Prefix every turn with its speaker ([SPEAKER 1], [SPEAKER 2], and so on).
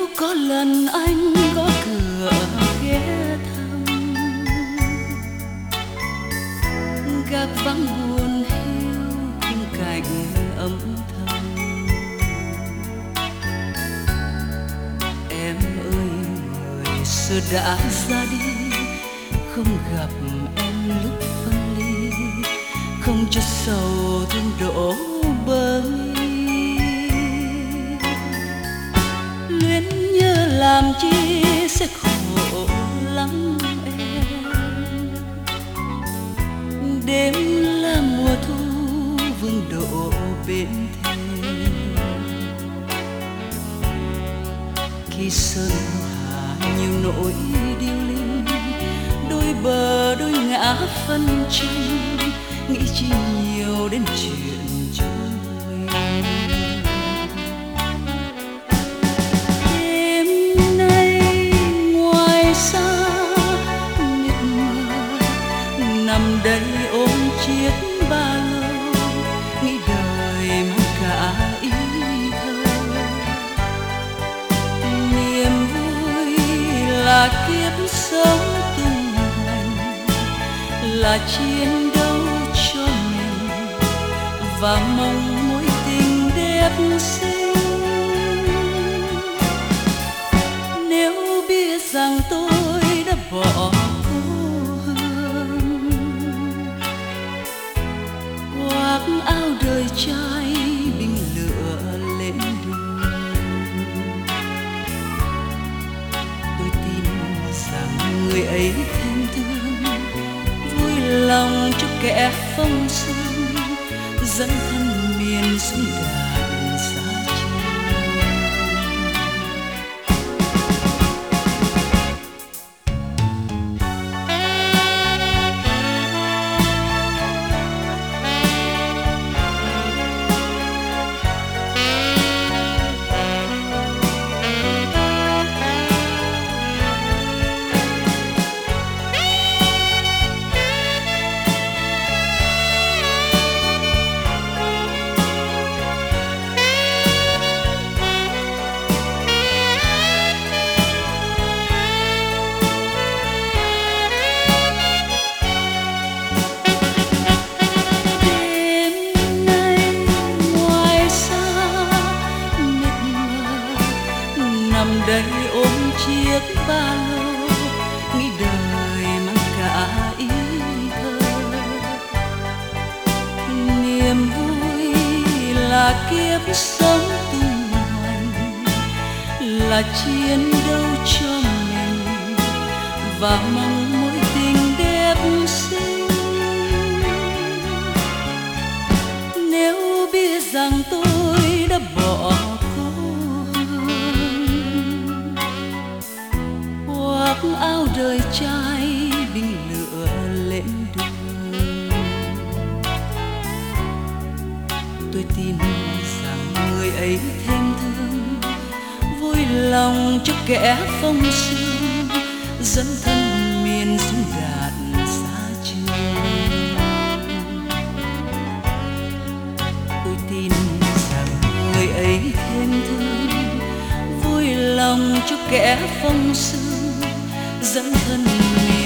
[SPEAKER 1] nếu có lần anh có cửa ghé thăm gặp vắng buồn hiu khung cảnh ấm thầm. Em ơi, người xưa đã ra đi, không gặp em lúc phân ly, không cho sầu thương đổ bờ mi làm chi sẽ khổ lắm em? Đêm là mùa thu vương độ bên thềm. Khi sơn hà nhiều nỗi điêu linh, đôi bờ đôi ngã phân tranh nghĩ chi nhiều đến chuyện đây ôm chiếc ba lô nghĩ đời mang cả ý thơ. Niềm vui là kiếp sống tung hoành, là chiến đấu cho mình, và mong mối tình đẹp xinh. Nếu biết rằng tôi đã bỏ hoặc áo đời trai bình lửa lên. Đường tôi tin rằng người ấy thêm thương vui lòng cho kẻ phong sương dẫn thân miền xuống đà. Nằm đây ôm chiếc ba lô, nghĩ đời mang cả ý thơ. Niềm vui là kiếp sống tung hoành là chiến đấu cho mình, và mong mối tình đẹp xinh. Nếu biết rằng tôi áo đời trai binh lửa lên đường. Tôi tin rằng người ấy thêm thương, vui lòng cho kẻ phong sương, dẫn thân miền dung đạt xa trường. Tôi tin rằng người ấy thêm thương, vui lòng cho kẻ phong sương dẫn thân mình.